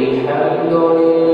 إله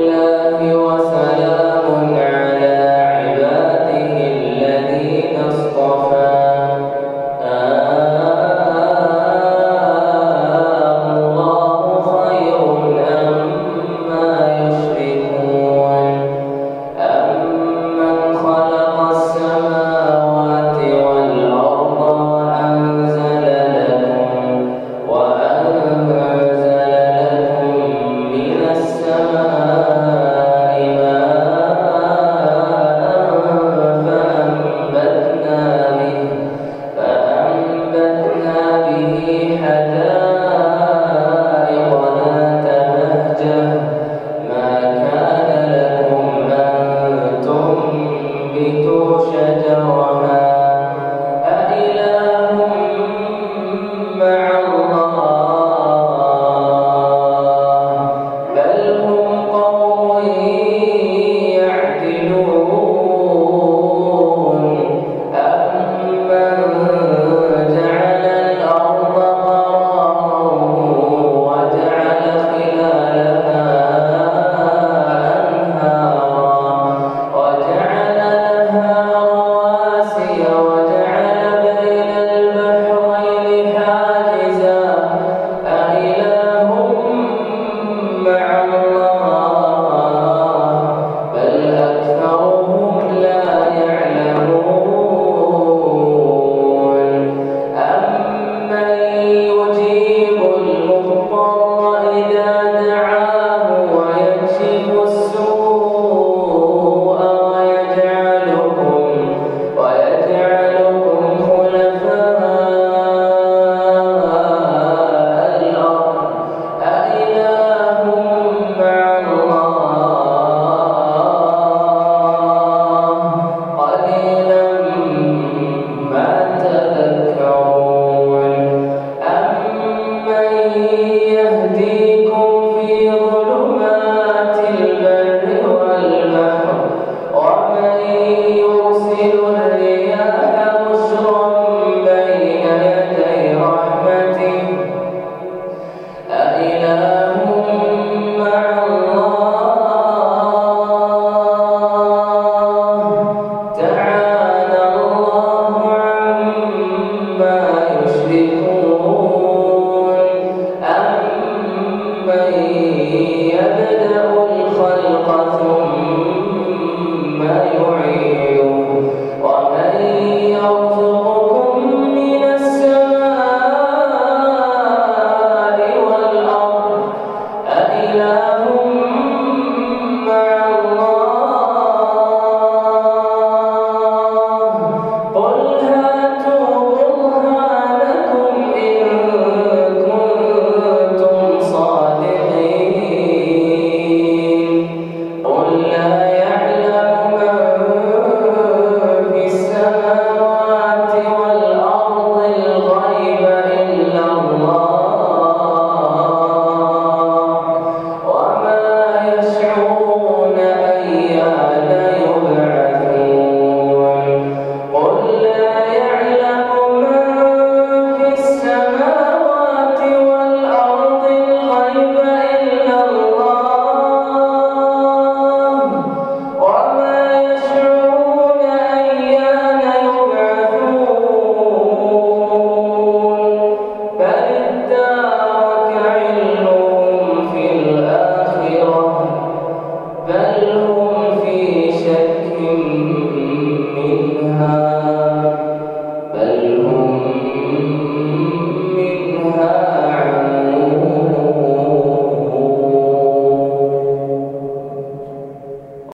بل هو